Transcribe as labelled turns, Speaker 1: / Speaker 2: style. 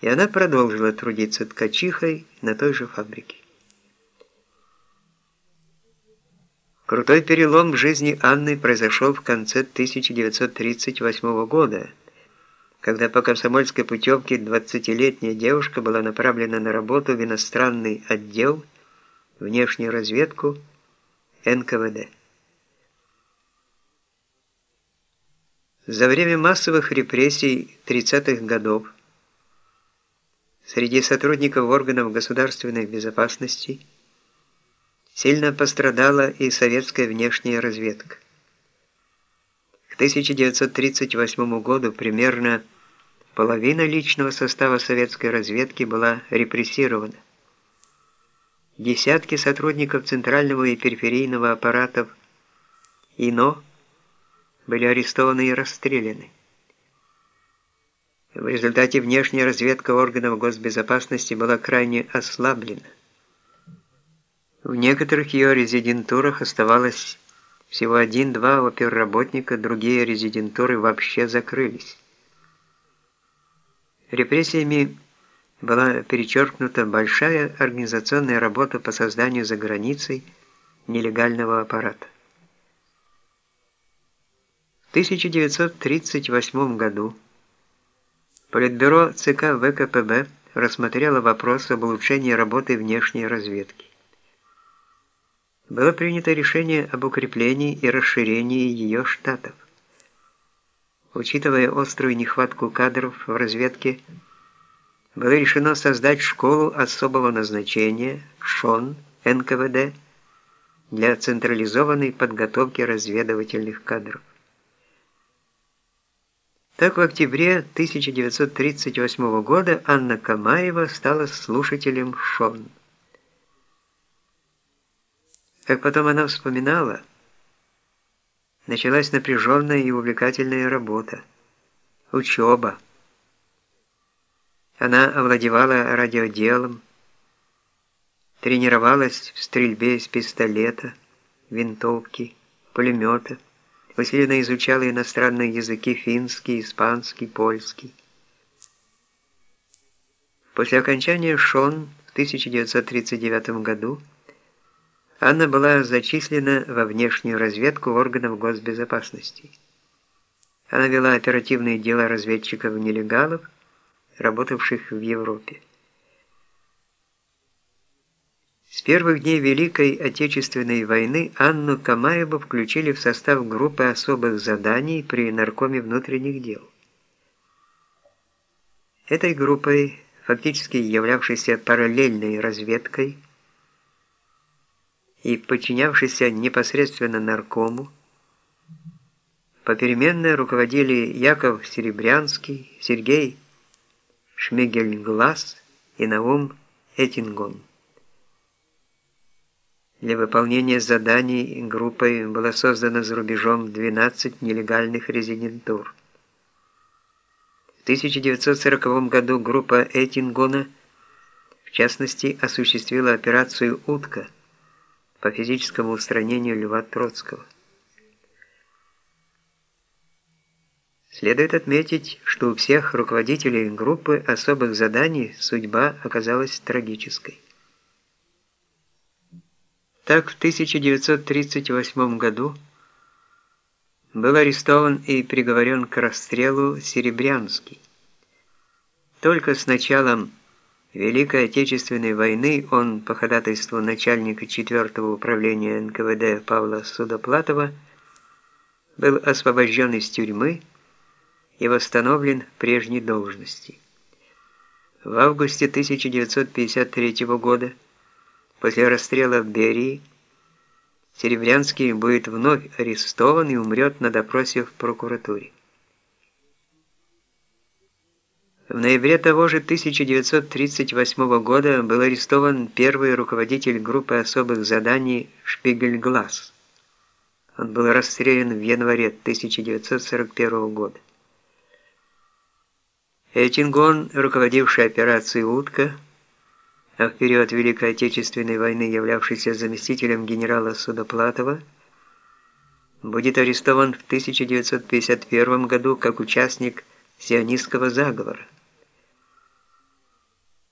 Speaker 1: и она продолжила трудиться ткачихой на той же фабрике. Крутой перелом в жизни Анны произошел в конце 1938 года, когда по комсомольской путевке 20-летняя девушка была направлена на работу в иностранный отдел, внешнюю разведку НКВД. За время массовых репрессий 30-х годов среди сотрудников органов государственной безопасности сильно пострадала и советская внешняя разведка. К 1938 году примерно половина личного состава советской разведки была репрессирована. Десятки сотрудников центрального и периферийного аппаратов ИНО были арестованы и расстреляны. В результате внешняя разведка органов госбезопасности была крайне ослаблена. В некоторых ее резидентурах оставалось всего один-два оперработника, другие резидентуры вообще закрылись. Репрессиями была перечеркнута большая организационная работа по созданию за границей нелегального аппарата. В 1938 году Политбюро ЦК ВКПБ рассмотрело вопрос об улучшении работы внешней разведки было принято решение об укреплении и расширении ее штатов. Учитывая острую нехватку кадров в разведке, было решено создать школу особого назначения ШОН НКВД для централизованной подготовки разведывательных кадров. Так, в октябре 1938 года Анна Камаева стала слушателем ШОН. Как потом она вспоминала, началась напряженная и увлекательная работа, учеба. Она овладевала радиоделом, тренировалась в стрельбе из пистолета, винтовки, пулемета, усиленно изучала иностранные языки финский, испанский, польский. После окончания ШОН в 1939 году Анна была зачислена во внешнюю разведку органов госбезопасности. Она вела оперативные дела разведчиков-нелегалов, работавших в Европе. С первых дней Великой Отечественной войны Анну Камаеву включили в состав группы особых заданий при Наркоме внутренних дел. Этой группой, фактически являвшейся параллельной разведкой, и подчинявшийся непосредственно наркому, попеременно руководили Яков Серебрянский, Сергей Шмигельглаз и Наум Этингон. Для выполнения заданий группой было создано за рубежом 12 нелегальных резидентур. В 1940 году группа Этингона, в частности, осуществила операцию «Утка», по физическому устранению Льва Троцкого. Следует отметить, что у всех руководителей группы особых заданий судьба оказалась трагической. Так, в 1938 году был арестован и приговорен к расстрелу Серебрянский. Только с началом Великой Отечественной войны он по ходатайству начальника 4-го управления НКВД Павла Судоплатова был освобожден из тюрьмы и восстановлен в прежней должности. В августе 1953 года, после расстрела в Берии, Серебрянский будет вновь арестован и умрет на допросе в прокуратуре. В ноябре того же 1938 года был арестован первый руководитель группы особых заданий Шпигельглаз. Он был расстрелян в январе 1941 года. Этингон, руководивший операцией «Утка», а в период Великой Отечественной войны являвшийся заместителем генерала Судоплатова, будет арестован в 1951 году как участник сионистского заговора.